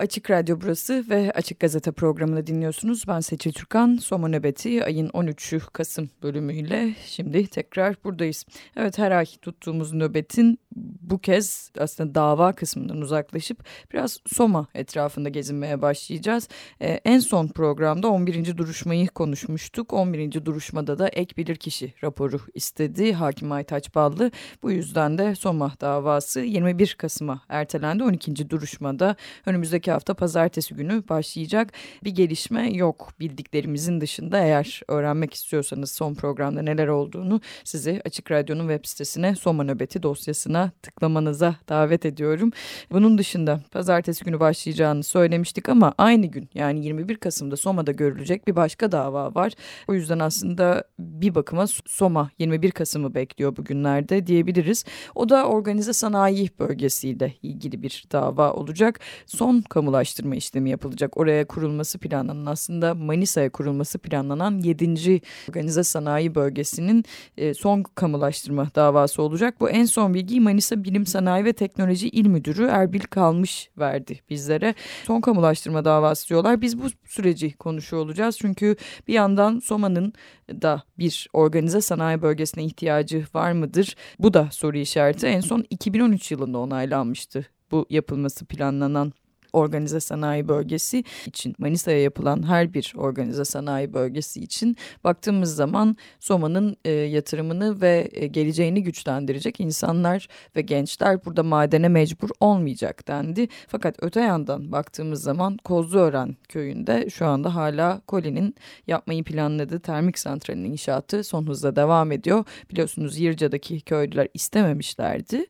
Açık Radyo burası ve Açık Gazete programını dinliyorsunuz. Ben Seçil Türkan. Soma Nöbeti ayın 13'ü Kasım bölümüyle şimdi tekrar buradayız. Evet her ay tuttuğumuz nöbetin bu kez aslında dava kısmından uzaklaşıp biraz Soma etrafında gezinmeye başlayacağız. Ee, en son programda 11. duruşmayı konuşmuştuk. 11. duruşmada da ek bilirkişi raporu istedi Hakim Aytaç Ballı. Bu yüzden de Soma davası 21 Kasım'a ertelendi. 12. duruşmada önümüzdeki hafta pazartesi günü başlayacak. Bir gelişme yok bildiklerimizin dışında eğer öğrenmek istiyorsanız son programda neler olduğunu sizi Açık Radyo'nun web sitesine Soma Nöbeti dosyasına tıklamanıza davet ediyorum. Bunun dışında pazartesi günü başlayacağını söylemiştik ama aynı gün yani 21 Kasım'da Soma'da görülecek bir başka dava var. O yüzden aslında bir bakıma Soma 21 Kasım'ı bekliyor bugünlerde diyebiliriz. O da organize sanayi bölgesiyle ilgili bir dava olacak. Son kamulaştırma işlemi yapılacak. Oraya kurulması planlanan aslında Manisa'ya kurulması planlanan 7. organize sanayi bölgesinin e, son kamulaştırma davası olacak. Bu en son bilgiyi Manisa Bilim Sanayi ve Teknoloji İl Müdürü Erbil Kalmış verdi bizlere. Son kamulaştırma davası diyorlar. Biz bu süreci konuşuyor olacağız. Çünkü bir yandan Soma'nın da bir organize sanayi bölgesine ihtiyacı var mıdır? Bu da soru işareti. En son 2013 yılında onaylanmıştı bu yapılması planlanan organize sanayi bölgesi için Manisa'ya yapılan her bir organize sanayi bölgesi için baktığımız zaman Soma'nın e, yatırımını ve e, geleceğini güçlendirecek insanlar ve gençler burada madene mecbur olmayacak dendi. Fakat öte yandan baktığımız zaman Kozluören köyünde şu anda hala Koli'nin yapmayı planladığı termik santralin inşaatı son hızla devam ediyor. Biliyorsunuz Yırca'daki köylüler istememişlerdi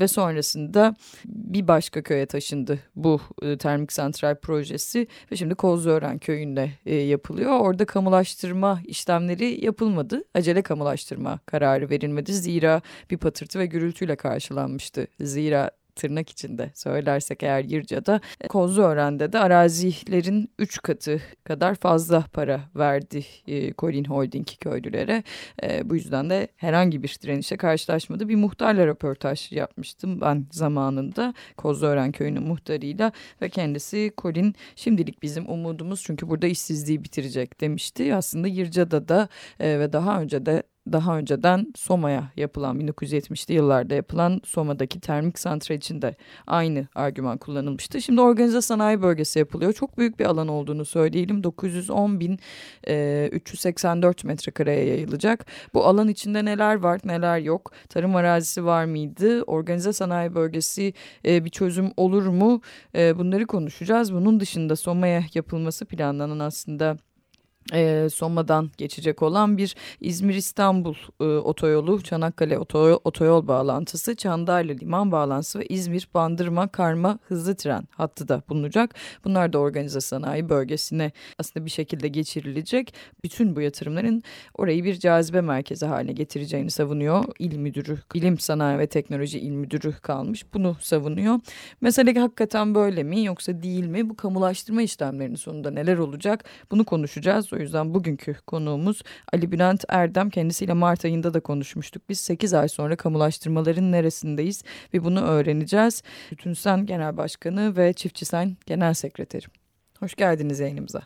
ve sonrasında bir başka köye taşındı bu e, termik santral projesi ve şimdi Kozluören köyünde e, yapılıyor. Orada kamulaştırma işlemleri yapılmadı. Acele kamulaştırma kararı verilmedi. Zira bir patırtı ve gürültüyle karşılanmıştı. Zira tırnak içinde söylersek eğer Yırca'da e, Kozluören'de de arazilerin 3 katı kadar fazla para verdi e, Colin Holding köylülere. E, bu yüzden de herhangi bir direnişe karşılaşmadı. Bir muhtarla röportaj yapmıştım ben zamanında Kozluören köyünün muhtarıyla ve kendisi Colin şimdilik bizim umudumuz çünkü burada işsizliği bitirecek demişti. Aslında Yırca'da da e, ve daha önce de daha önceden Soma'ya yapılan 1970'li yıllarda yapılan Soma'daki termik santral için de aynı argüman kullanılmıştı. Şimdi organize sanayi bölgesi yapılıyor. Çok büyük bir alan olduğunu söyleyelim. 910 bin e, 384 metrekareye yayılacak. Bu alan içinde neler var neler yok. Tarım arazisi var mıydı? Organize sanayi bölgesi e, bir çözüm olur mu? E, bunları konuşacağız. Bunun dışında Soma'ya yapılması planlanan aslında e, Soma'dan geçecek olan bir İzmir-İstanbul e, otoyolu, Çanakkale otoyol, otoyol bağlantısı, Çandarlı liman bağlantısı ve İzmir-Bandırma-Karma hızlı tren hattı da bulunacak. Bunlar da organize sanayi bölgesine aslında bir şekilde geçirilecek. Bütün bu yatırımların orayı bir cazibe merkezi haline getireceğini savunuyor. İl Müdürü, İlim Sanayi ve Teknoloji İl Müdürü kalmış. Bunu savunuyor. Mesele hakikaten böyle mi yoksa değil mi? Bu kamulaştırma işlemlerinin sonunda neler olacak? Bunu konuşacağız. O yüzden bugünkü konuğumuz Ali Bülent Erdem. Kendisiyle Mart ayında da konuşmuştuk. Biz 8 ay sonra kamulaştırmaların neresindeyiz ve bunu öğreneceğiz. Bütünsen Genel Başkanı ve Çiftçi Sen Genel Sekreteri. Hoş geldiniz yayınımıza.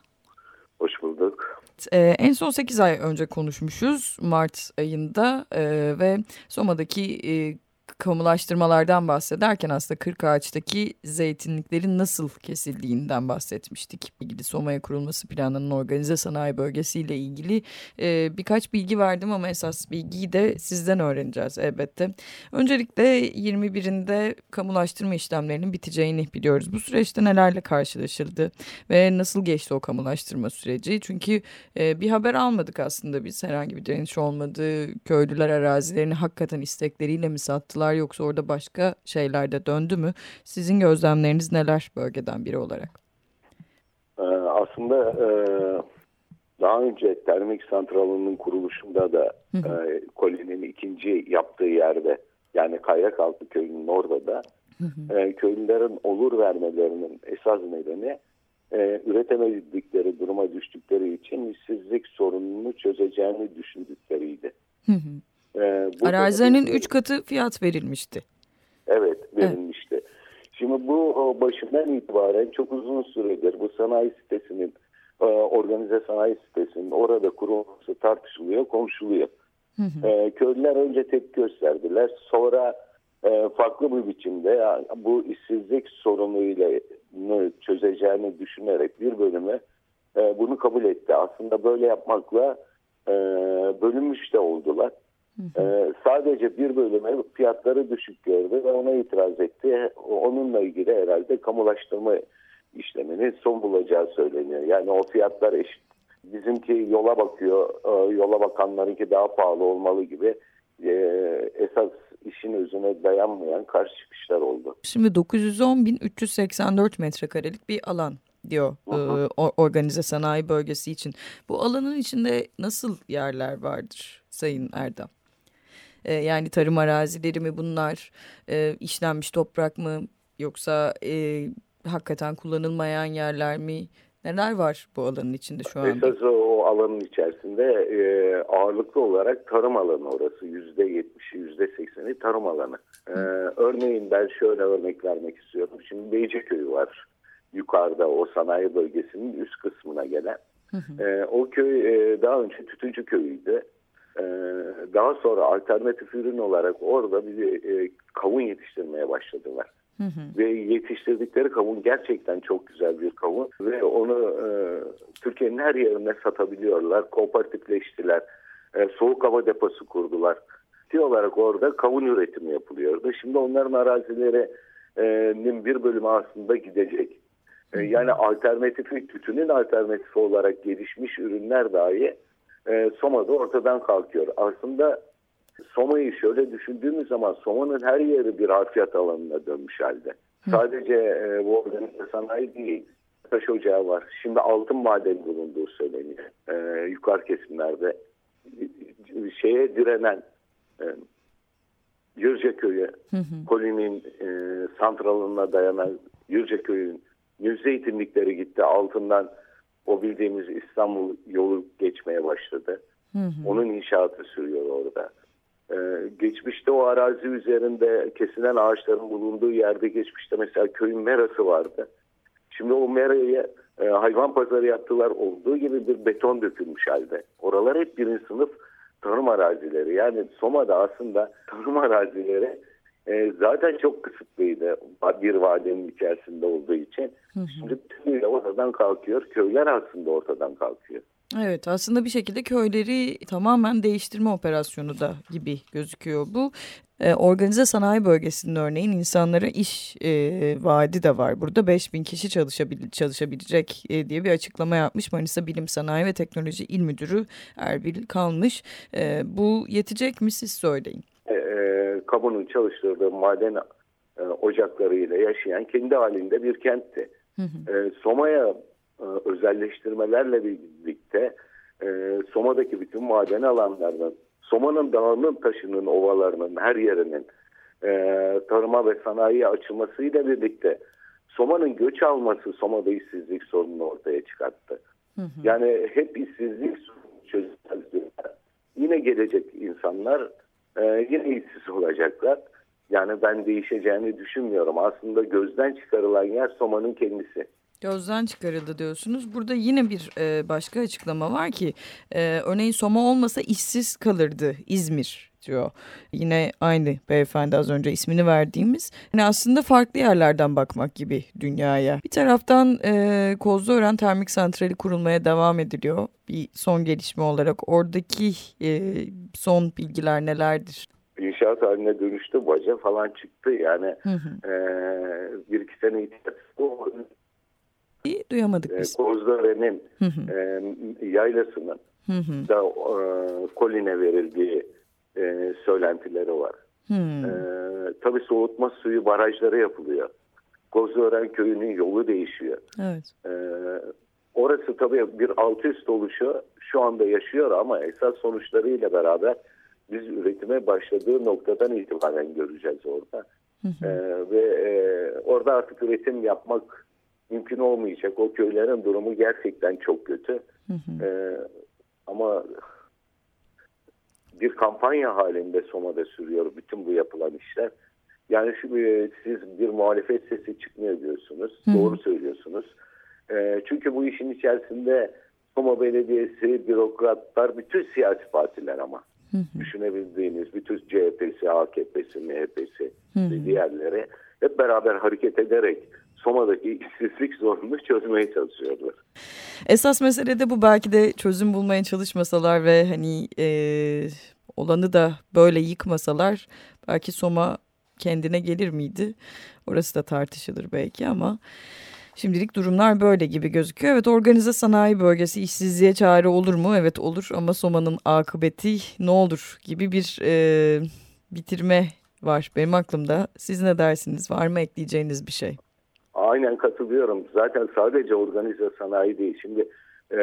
Hoş bulduk. Ee, en son 8 ay önce konuşmuşuz Mart ayında e, ve Soma'daki e, kamulaştırmalardan bahsederken aslında kırk ağaçtaki zeytinliklerin nasıl kesildiğinden bahsetmiştik. İlgili Soma'ya kurulması planının organize sanayi bölgesiyle ilgili e, birkaç bilgi verdim ama esas bilgiyi de sizden öğreneceğiz elbette. Öncelikle 21'inde kamulaştırma işlemlerinin biteceğini biliyoruz. Bu süreçte nelerle karşılaşıldı ve nasıl geçti o kamulaştırma süreci? Çünkü e, bir haber almadık aslında biz herhangi bir direniş olmadı. Köylüler arazilerini hakikaten istekleriyle mi sattılar? Yaptılar yoksa orada başka şeyler de döndü mü? Sizin gözlemleriniz neler bölgeden biri olarak? Ee, aslında e, daha önce termik santralının kuruluşunda da e, Koli'nin ikinci yaptığı yerde yani Kayrakaltı köyünün orada da e, köylülerin olur vermelerinin esas nedeni e, üretemedikleri duruma düştükleri için işsizlik sorununu çözeceğini düşündükleriydi. Hı hı. Arazilerinin üç katı fiyat verilmişti. Evet verilmişti. Evet. Şimdi bu başından itibaren çok uzun süredir bu sanayi sitesinin e, organize sanayi sitesinin orada kurulması tartışılıyor, konuşuluyor. Hı hı. E, köylüler önce tepki gösterdiler. Sonra e, farklı bir biçimde bu işsizlik sorunuyla çözeceğini düşünerek bir bölümü bunu kabul etti. Aslında böyle yapmakla bölünmüş de oldular. Hı hı. E, sadece bir bölüme fiyatları düşük gördü ve ona itiraz etti. Onunla ilgili herhalde kamulaştırma işleminin son bulacağı söyleniyor. Yani o fiyatlar eşit. Bizimki yola bakıyor, e, yola bakanlarınki daha pahalı olmalı gibi e, esas işin özüne dayanmayan karşı çıkışlar oldu. Şimdi 910.384 metrekarelik bir alan diyor e, organize sanayi bölgesi için. Bu alanın içinde nasıl yerler vardır Sayın Erdem? E, yani tarım arazileri mi bunlar, e, işlenmiş toprak mı yoksa e, hakikaten kullanılmayan yerler mi? Neler var bu alanın içinde şu anda? Esas o alanın içerisinde e, ağırlıklı olarak tarım alanı orası. Yüzde yetmişi, yüzde sekseni tarım alanı. E, örneğin ben şöyle örnek vermek istiyorum. Şimdi Beyceköy var. Yukarıda o sanayi bölgesinin üst kısmına gelen. Hı hı. E, o köy e, daha önce tütüncü köyüydü. E, daha sonra alternatif ürün olarak orada bir e, kavun yetiştirmeye başladılar. Hı hı. Ve yetiştirdikleri kavun gerçekten çok güzel bir kavun ve onu e, Türkiye'nin her yerine satabiliyorlar. Kooperatifleştiler. E, soğuk hava deposu kurdular. Ciddi olarak orada kavun üretimi yapılıyordu. Şimdi onların arazilerinin bir bölümü aslında gidecek. E, yani alternatifi, tütünün alternatifi olarak gelişmiş ürünler dahi e, Soma'da ortadan kalkıyor. Aslında Soma'yı şöyle düşündüğümüz zaman Soma'nın her yeri bir harfiyat alanına dönmüş halde. Hı. Sadece e, bu organize sanayi değil. Taş ocağı var. Şimdi altın madeni bulunduğu söyleniyor. E, yukarı kesimlerde şeye direnen e, Yürce Köyü, Koli'nin e, santralına dayanan Yürce Köyü'nün yüz zeytinlikleri gitti. Altından o bildiğimiz İstanbul yolu geçmeye başladı. Hı hı. Onun inşaatı sürüyor orada. Ee, geçmişte o arazi üzerinde kesilen ağaçların bulunduğu yerde geçmişte mesela köyün merası vardı. Şimdi o meraya e, hayvan pazarı yaptılar olduğu gibi bir beton dökülmüş halde. Oralar hep birinci sınıf tarım arazileri. Yani Soma'da aslında tarım arazileri e, zaten çok kısıtlıydı bir vadenin içerisinde olduğu için. Hı hı. Şimdi tümüyle ortadan kalkıyor. Köyler aslında ortadan kalkıyor. Evet aslında bir şekilde köyleri tamamen değiştirme operasyonu da gibi gözüküyor bu. E, organize sanayi bölgesinin örneğin insanlara iş e, vaadi de var. Burada 5000 kişi çalışabil çalışabilecek e, diye bir açıklama yapmış Manisa Bilim Sanayi ve Teknoloji İl Müdürü Erbil Kalmış. E, bu yetecek mi siz söyleyin? Kamunun çalıştırdığı maden e, ocaklarıyla yaşayan kendi halinde bir kentti. Hı hı. E, Soma'ya e, özelleştirmelerle birlikte e, Soma'daki bütün maden alanlarının, Soma'nın dağının, taşının, ovalarının her yerinin e, tarıma ve sanayiye açılmasıyla birlikte Soma'nın göç alması Soma'da işsizlik sorununu ortaya çıkarttı. Hı hı. Yani hep işsizlik çözülmez Yine gelecek insanlar e, yine işsiz olacaklar. Yani ben değişeceğini düşünmüyorum. Aslında gözden çıkarılan yer Soma'nın kendisi. Gözden çıkarıldı diyorsunuz. Burada yine bir e, başka açıklama var ki e, örneğin Soma olmasa işsiz kalırdı İzmir diyor. Yine aynı beyefendi az önce ismini verdiğimiz. Yani aslında farklı yerlerden bakmak gibi dünyaya. Bir taraftan e, Kozluören Termik Santrali kurulmaya devam ediliyor. Bir son gelişme olarak oradaki e, son bilgiler nelerdir? İnşaat haline dönüştü, baca falan çıktı. Yani hı hı. E, bir iki sene içerisinde duyamadık biz. Kozlare'nin e, yaylasının hı hı. da e, koline verildiği e, söylentileri var. Hı. E, tabii soğutma suyu barajları yapılıyor. Kozluören köyünün yolu değişiyor. Evet. E, orası tabii bir alt üst oluşu şu anda yaşıyor ama esas sonuçlarıyla beraber biz üretime başladığı noktadan itibaren göreceğiz orada. Hı hı. E, ve e, orada artık üretim yapmak mümkün olmayacak. O köylerin durumu gerçekten çok kötü. Hı hı. Ee, ama bir kampanya halinde Soma'da sürüyor bütün bu yapılan işler. Yani şimdi siz bir muhalefet sesi çıkmıyor diyorsunuz. Hı. Doğru söylüyorsunuz. E, çünkü bu işin içerisinde Soma Belediyesi, bürokratlar, bütün siyasi partiler ama hı hı. düşünebildiğiniz bütün CHP'si, AKP'si, MHP'si ve diğerleri hep beraber hareket ederek Soma'daki işsizlik sorununu çözmeye çalışıyorlar. Esas mesele de bu belki de çözüm bulmaya çalışmasalar ve hani e, olanı da böyle yıkmasalar belki Soma kendine gelir miydi? Orası da tartışılır belki ama şimdilik durumlar böyle gibi gözüküyor. Evet organize sanayi bölgesi işsizliğe çare olur mu? Evet olur ama Soma'nın akıbeti ne olur gibi bir e, bitirme var benim aklımda. Siz ne dersiniz? Var mı ekleyeceğiniz bir şey? Aynen katılıyorum. Zaten sadece organize sanayi değil. Şimdi e,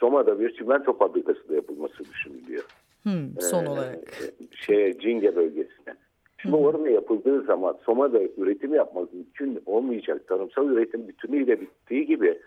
Soma'da bir çimento fabrikası da yapılması düşünülüyor. Hmm, son ee, olarak. Şeye, Cinge bölgesine. Şimdi hmm. orada yapıldığı zaman Soma'da üretim yapmak mümkün olmayacak. Tarımsal üretim bütünüyle bittiği gibi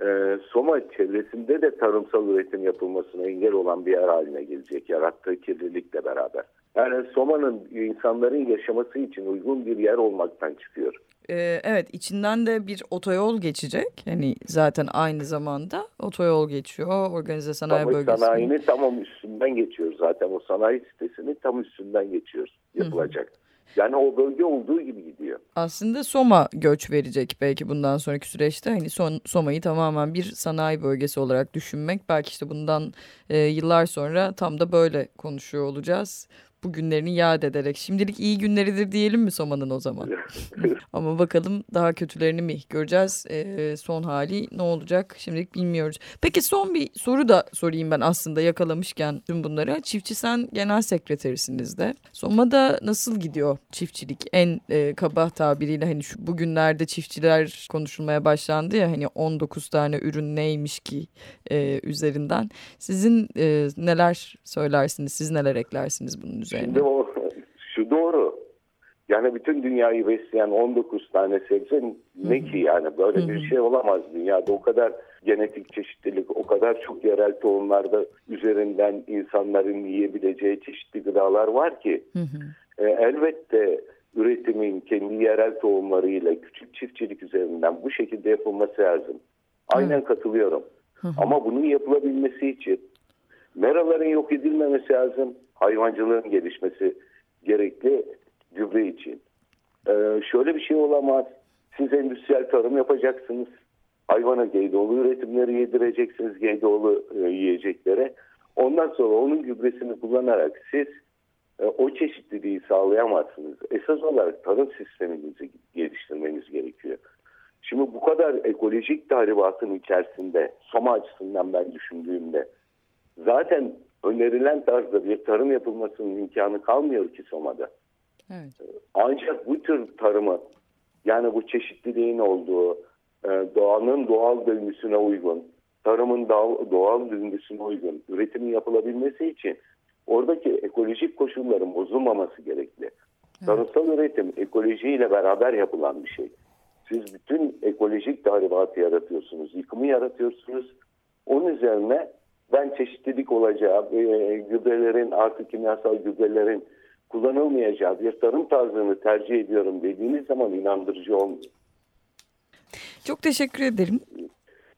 e, Soma çevresinde de tarımsal üretim yapılmasına engel olan bir yer haline gelecek. Yarattığı kirlilikle beraber. Yani Soma'nın insanların yaşaması için uygun bir yer olmaktan çıkıyor. Ee, evet içinden de bir otoyol geçecek. Hani zaten aynı zamanda otoyol geçiyor. Organize sanayi Tam bölgesi. Sanayinin tamam üstünden geçiyor zaten. O sanayi sitesinin tam üstünden geçiyoruz. Yapılacak. Hı hı. Yani o bölge olduğu gibi gidiyor. Aslında Soma göç verecek belki bundan sonraki süreçte. Hani son, Soma'yı tamamen bir sanayi bölgesi olarak düşünmek. Belki işte bundan e, yıllar sonra tam da böyle konuşuyor olacağız bu günlerini yad ederek. Şimdilik iyi günleridir diyelim mi Soma'nın o zaman? Ama bakalım daha kötülerini mi göreceğiz? E, son hali ne olacak şimdilik bilmiyoruz. Peki son bir soru da sorayım ben aslında yakalamışken tüm bunları. Çiftçi sen genel sekreterisiniz de. Soma'da nasıl gidiyor çiftçilik? En e, kaba tabiriyle hani şu bugünlerde çiftçiler konuşulmaya başlandı ya hani 19 tane ürün neymiş ki e, üzerinden. Sizin e, neler söylersiniz? Siz neler eklersiniz bunun üzerine? Şimdi o şu doğru. Yani bütün dünyayı besleyen 19 tane sebze ne ki yani böyle bir şey olamaz dünyada. O kadar genetik çeşitlilik, o kadar çok yerel tohumlarda üzerinden insanların yiyebileceği çeşitli gıdalar var ki. E, elbette üretimin kendi yerel tohumlarıyla küçük çiftçilik üzerinden bu şekilde yapılması lazım. Aynen katılıyorum. Ama bunun yapılabilmesi için meraların yok edilmemesi lazım hayvancılığın gelişmesi gerekli gübre için. Ee, şöyle bir şey olamaz. Siz endüstriyel tarım yapacaksınız. Hayvana geydoğlu üretimleri yedireceksiniz geydoğlu e, yiyeceklere. Ondan sonra onun gübresini kullanarak siz e, o çeşitliliği sağlayamazsınız. Esas olarak tarım sisteminizi geliştirmeniz gerekiyor. Şimdi bu kadar ekolojik tahribatın içerisinde Soma açısından ben düşündüğümde zaten önerilen tarzda bir tarım yapılmasının imkanı kalmıyor ki Soma'da. Evet. Ancak bu tür tarımı yani bu çeşitliliğin olduğu e, doğanın doğal döngüsüne uygun, tarımın doğal döngüsüne uygun üretimin yapılabilmesi için oradaki ekolojik koşulların bozulmaması gerekli. Evet. Tarımsal üretim ekolojiyle beraber yapılan bir şey. Siz bütün ekolojik tahribatı yaratıyorsunuz, yıkımı yaratıyorsunuz. Onun üzerine ben çeşitlilik olacağı, e, gübrelerin artık kimyasal gübrelerin kullanılmayacağı bir tarım tarzını tercih ediyorum dediğiniz zaman inandırıcı olmuyor. Çok teşekkür ederim.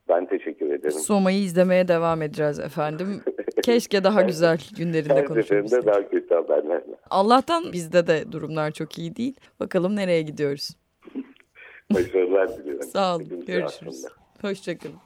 Ben teşekkür ederim. Soma'yı izlemeye devam edeceğiz efendim. Keşke daha güzel günlerinde konuşabilsek. Daha kötü haberlerle. Allah'tan bizde de durumlar çok iyi değil. Bakalım nereye gidiyoruz. Başarılar diliyorum. Sağ olun. Görüşürüz. Hoşçakalın.